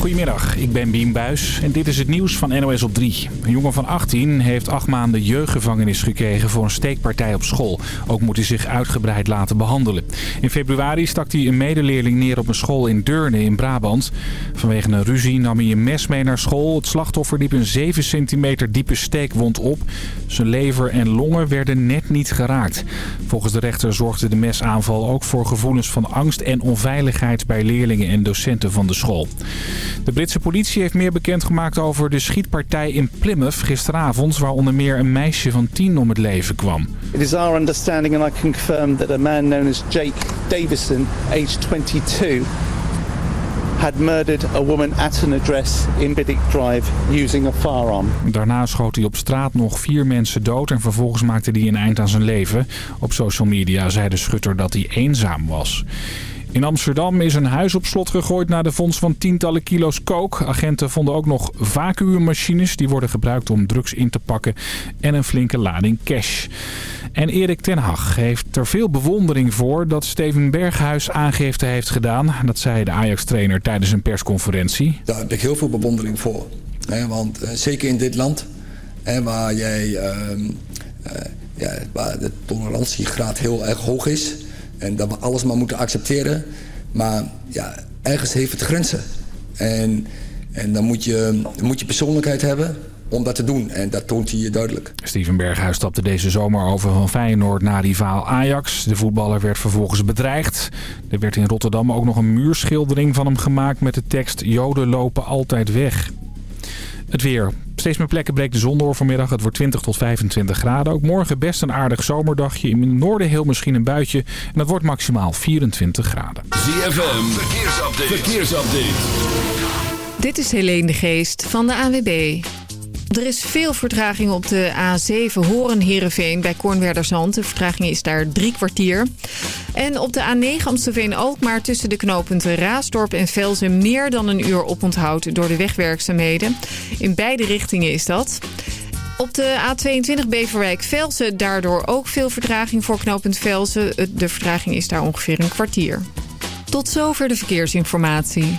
Goedemiddag, ik ben Biem Buis en dit is het nieuws van NOS op 3. Een jongen van 18 heeft acht maanden jeugdgevangenis gekregen voor een steekpartij op school. Ook moet hij zich uitgebreid laten behandelen. In februari stak hij een medeleerling neer op een school in Deurne in Brabant. Vanwege een ruzie nam hij een mes mee naar school. Het slachtoffer liep een 7 centimeter diepe steekwond op. Zijn lever en longen werden net niet geraakt. Volgens de rechter zorgde de mesaanval ook voor gevoelens van angst en onveiligheid bij leerlingen en docenten van de school. De Britse politie heeft meer bekendgemaakt over de schietpartij in Plymouth gisteravond... waar onder meer een meisje van tien om het leven kwam. It is our understanding and I confirm that a man known as Jake Davison, aged 22, had murdered a woman at an address in Biddick Drive using a firearm. Daarna schoot hij op straat nog vier mensen dood en vervolgens maakte hij een eind aan zijn leven. Op social media zei de schutter dat hij eenzaam was. In Amsterdam is een huis op slot gegooid na de vondst van tientallen kilo's kook. Agenten vonden ook nog vacuümmachines die worden gebruikt om drugs in te pakken en een flinke lading cash. En Erik ten Hag heeft er veel bewondering voor dat Steven Berghuis aangifte heeft gedaan. Dat zei de Ajax-trainer tijdens een persconferentie. Daar heb ik heel veel bewondering voor. Want eh, zeker in dit land, waar, jij, ehm, eh, waar de tolerantiegraad heel erg hoog is... en dat we alles maar moeten accepteren. Maar ja, ergens heeft het grenzen. En, en dan, moet je, dan moet je persoonlijkheid hebben om dat te doen. En dat toont hij je duidelijk. Steven Berghuis stapte deze zomer over van Feyenoord naar rivaal Ajax. De voetballer werd vervolgens bedreigd. Er werd in Rotterdam ook nog een muurschildering van hem gemaakt met de tekst... Joden lopen altijd weg. Het weer. Steeds meer plekken breekt de zon door vanmiddag. Het wordt 20 tot 25 graden. Ook morgen best een aardig zomerdagje. In het noorden heel misschien een buitje. En dat wordt maximaal 24 graden. ZFM, verkeersupdate. verkeersupdate. Dit is Helene de Geest van de AWB. Er is veel vertraging op de A7 Horen-Herenveen bij Kornwerderzand. De vertraging is daar drie kwartier. En op de A9 Amstelveen-Alkmaar tussen de knooppunten Raasdorp en Velzen... meer dan een uur oponthoud door de wegwerkzaamheden. In beide richtingen is dat. Op de A22 Beverwijk-Velzen daardoor ook veel vertraging voor knooppunt Velzen. De vertraging is daar ongeveer een kwartier. Tot zover de verkeersinformatie.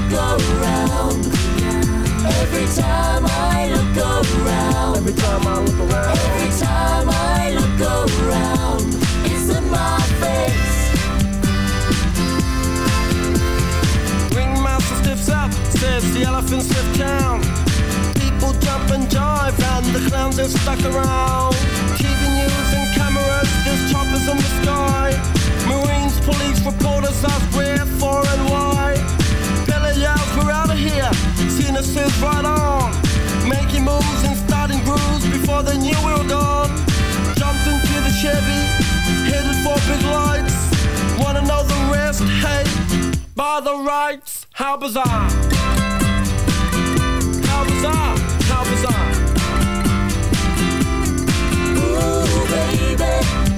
Every time I look around. Every time I look around. Every time I look around. It's in my face. Ringmaster stiffs up, says the elephants left town. People jump and jive, and the clowns are stuck around. TV news and cameras, there's choppers in the sky. Marines, police, reporters ask where, for, and why. Of here. says right on. Making moves and starting grooves before knew we were gone. Jumped into the Chevy, headed for big lights. Wanna know the rest? Hey, by the rights, how bizarre. How bizarre, how bizarre. Ooh, baby.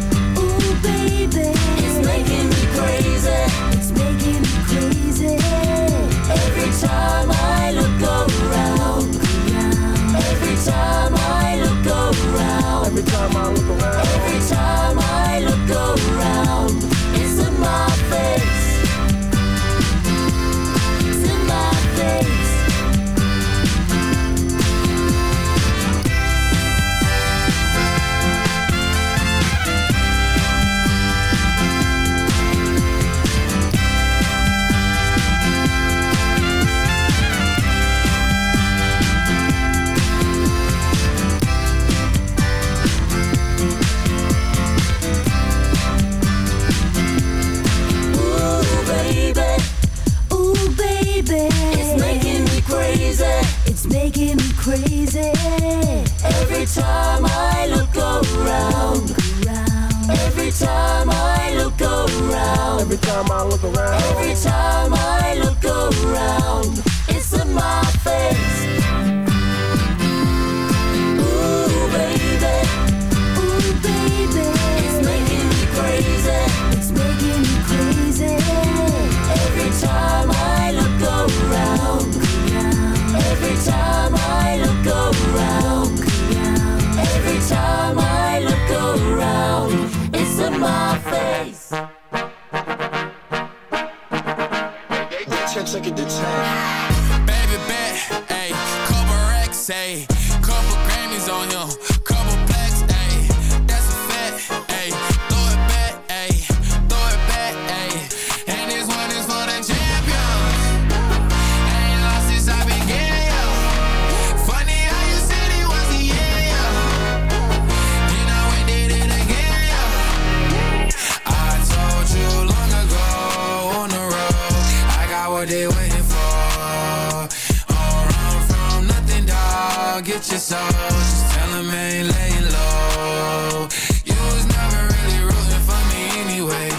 Get your soul. Just tell 'em ain't laying low. You was never really rooting for me anyway.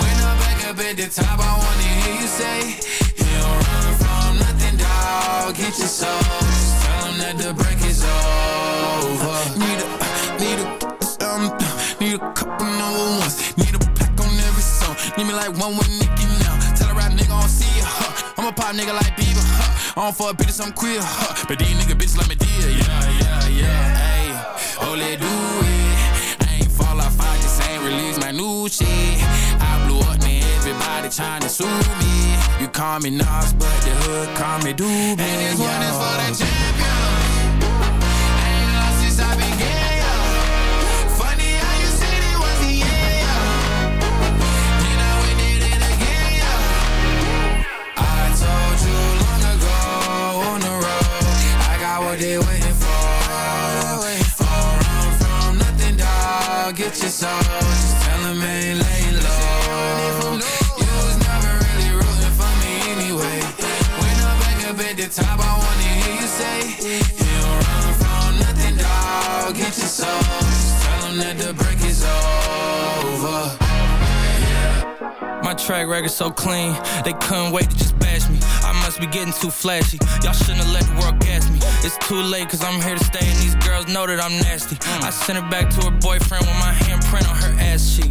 When I'm back up at the top, I wanna hear you say, You don't run from nothing, dog. Get your soul. Just tell 'em that the break is over. Need a, need a, um, need a couple number ones. Need a pack on every song. Need me like one with Nicki now. Tell a rap nigga I don't see ya, huh. I'm a pop nigga like huh. I don't fuck bitches, I'm queer, huh. But these nigga bitches like me dear, yeah, yeah, yeah. Ayy, oh, let do it. I ain't fall off, I just ain't release my new shit. I blew up, man, everybody tryna sue me. You call me Nas, but the hood call me Doobie. And this one is for the champion. Ain't lost since I began, they waiting for. Don't run from nothing, dog. Get your soul. Just tell 'em ain't laying low. You was never really rooting for me anyway. When I'm back up at the top, I wanna hear you say, You don't run from nothing, dog. Get your soul. Just tell that the break My track record so clean, they couldn't wait to just bash me. I must be getting too flashy. Y'all shouldn't have let the world gas me. It's too late, cause I'm here to stay, and these girls know that I'm nasty. I sent her back to her boyfriend with my handprint on her ass cheek.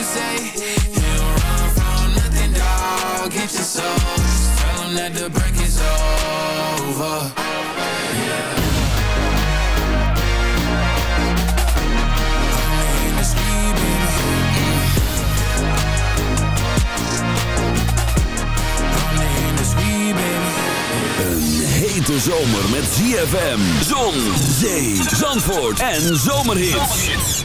you say, You run from nothing, soul. The is over. Hete zomer met ZFM, zon, zee, zandvoort en zomerhits.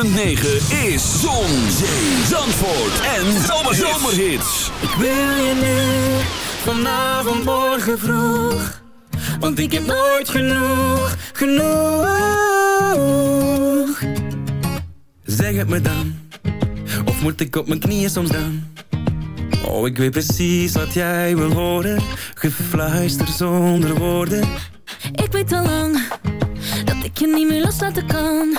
106.9 is Zon, Zee, Zandvoort en Zomerhits. Ik wil je nu, vanavond, morgen vroeg. Want ik heb nooit genoeg, genoeg. Zeg het me dan, of moet ik op mijn knieën soms dan? Oh, ik weet precies wat jij wil horen. Gefluister zonder woorden. Ik weet al lang dat ik je niet meer loslaten kan.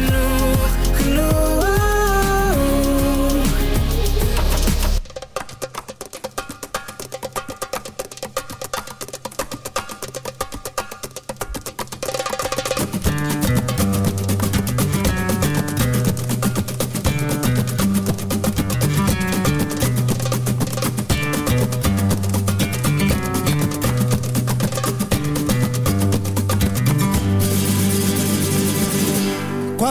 nooit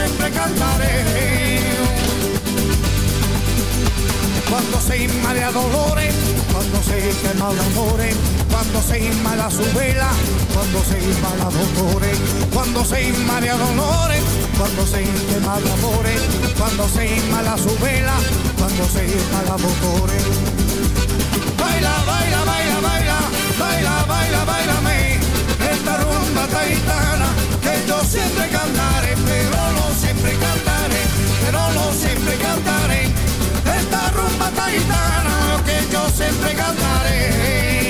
Siempre cantaré. Cuando se inmala dolores, cuando se quema de amores, cuando se inmala su vela, cuando se inmala dolores, cuando se inmala dolores, cuando se quema de amores, cuando se su vela, cuando se inmala dolores. Baila, baila, baila, baila, baila, baila, esta rumba taitana que yo siempre cantaré, pero no siempre cantaré, pero no siempre cantaré. Esta rumba taitana que yo siempre cantaré.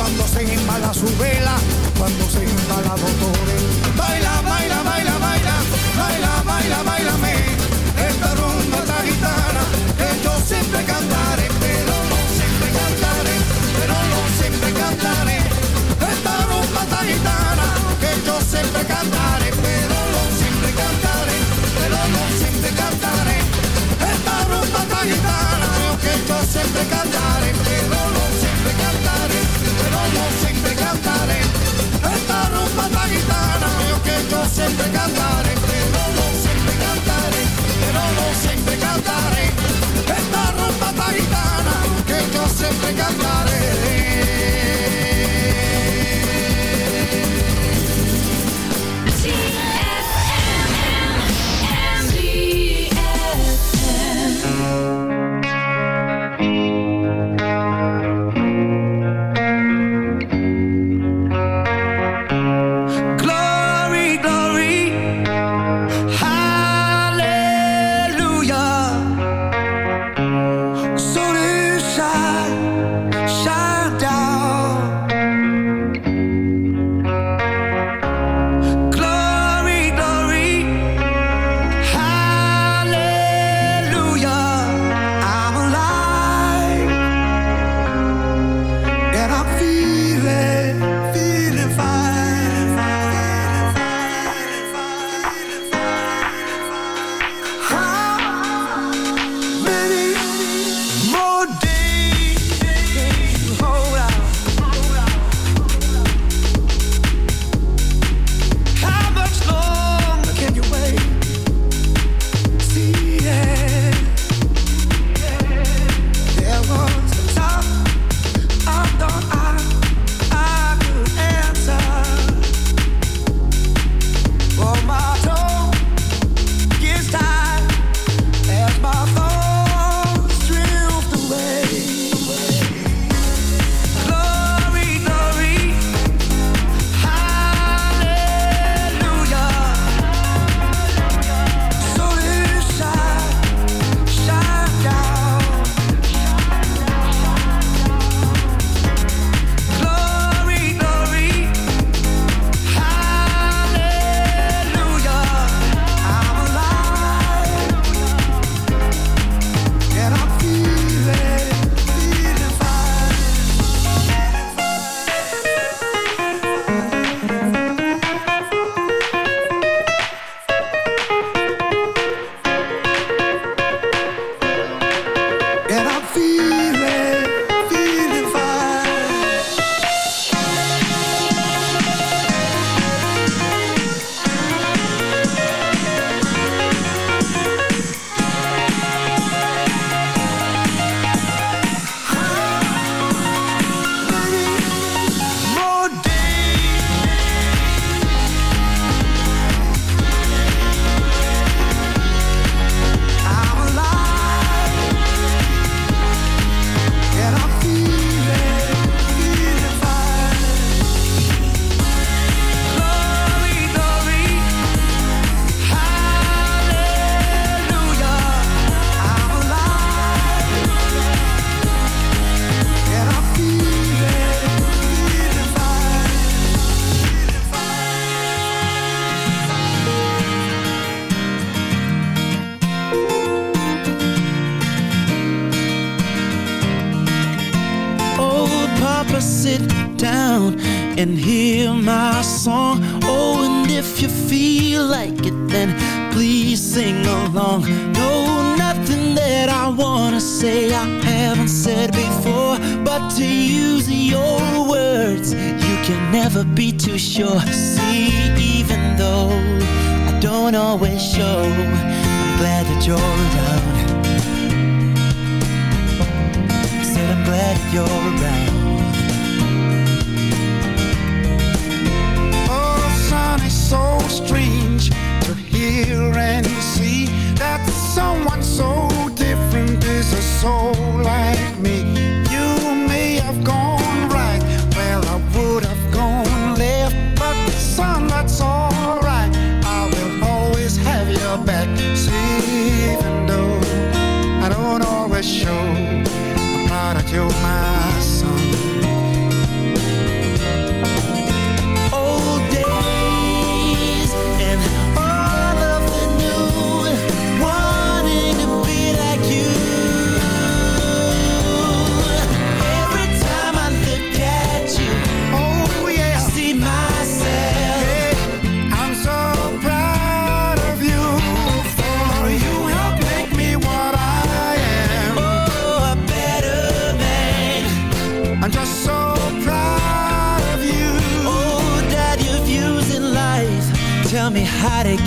cuando se embala su vela, cuando se embala doctores. Baila, baila, baila, baila, baila, baila, baila, me. Esta rumba esta guitarra, que yo siempre cantaré, pero no siempre cantaré, pero no siempre cantaré. Esta rumba esta guitarra, que yo siempre cantaré, pero no siempre cantaré, pero no siempre cantaré. Esta rumba esta guitarra, que yo siempre cantaré, pero no yo siempre cantaré, siempre cantaré, no siempre cantaré. Esta rumba ta que yo siempre cantaré.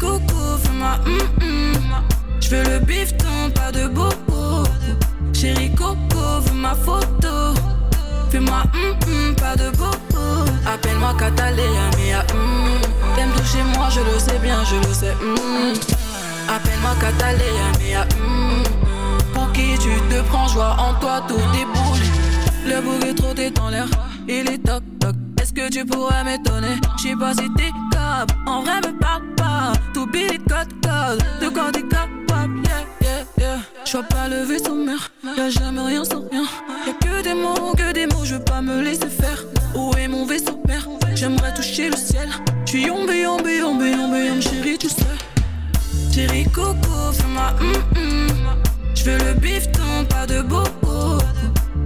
coco, fais-moi hum hum. Je veux le bifton, pas de bobo. Chérie coco, veux ma photo. Fais-moi hum hum, pas de bobo. Appelle-moi Catalina, mia hum. T'aimes toucher moi, je le sais bien, je le sais. Appelle-moi Catalina, mia hum. Pour qui tu te prends, joie en toi, tout déboule. Le bouc est trotté dans l'air, il est toc toc. Est-ce que tu pourrais m'étonner? J'sais pas si t'es en vrai me parle pas. Tout billet code code, de quoi t'es capable, yeah yeah yeah. J'vois pas le vaisseau mère, y'a jamais rien sans rien. Y'a que des mots, que des mots, je veux pas me laisser faire. Où est mon vaisseau père? J'aimerais toucher le ciel. J'suis yombe, yombe, yombe, yombe, yombe, chérie, tu sais. Chérie coco, fais-moi hum hum. J'veux le bifton, pas de bobo.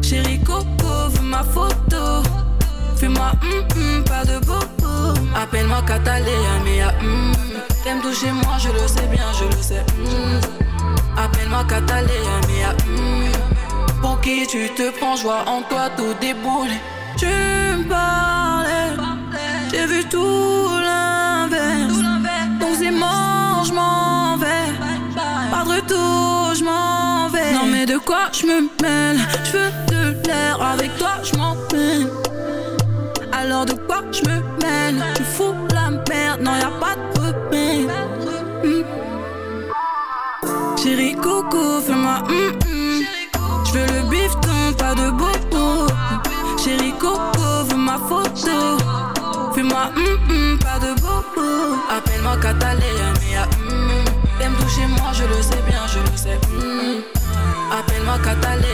Chérie coco, veux ma photo. Fais-moi hum hum, pas de bobo. Appelle-moi Catalina, mia hum. T'aimes toucher moi, je le sais bien, je le sais. hum. Appelle-moi Catalina, mia hum. Pour qui tu te prends, joie en toi, tout déboule. Tu me parlais, j'ai vu tout l'inverse. Donc c'est mort, je m'en vais. Pas de retour, je m'en vais. Non mais de quoi je me mêle? Je veux de l'air, avec toi je m'en peine. Alors de quoi je me mêle Tu fous la merde, non y a pas de remède. Hmm. Chérie coco, fais-moi hum hum. Je veux le bifton, pas de bobo. Chérie coco, veux ma photo. Fais-moi hum hum, pas de bobo. Appelle-moi Catalina, mia hum. T'aimes toucher moi, je le sais bien, je le sais. Appelle-moi Catalina,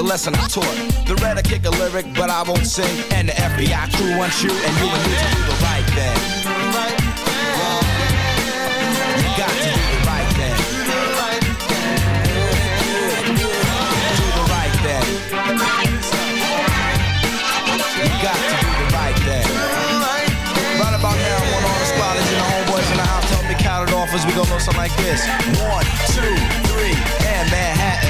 the lesson I taught. The Redhead kick a lyric, but I won't sing. And the FBI crew wants you, and you and me to do the right thing. You got to do the right thing. Do the right thing. You got to do the right thing. Right about now, I want all the squatters and the homeboys in the house help me count it off as we go something like this. One, two, three, and Manhattan,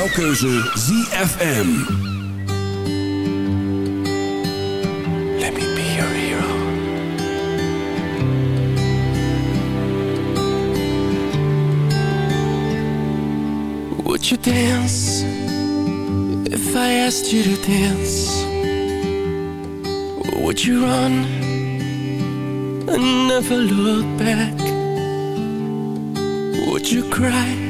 jouw keuze ZFM. Let me be your hero. Would you dance if I asked you to dance? Would you run and never look back? Would you cry?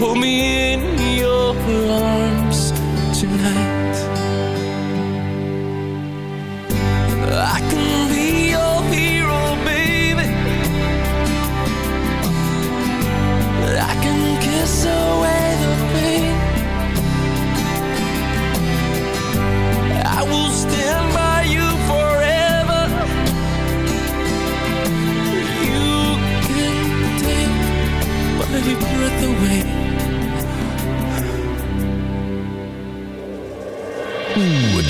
Hold me in your arms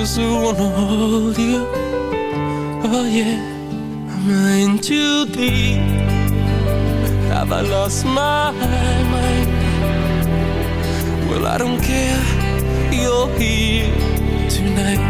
I just wanna hold you. Oh yeah, I'm in too deep. Have I lost my mind? Well, I don't care. You're here tonight.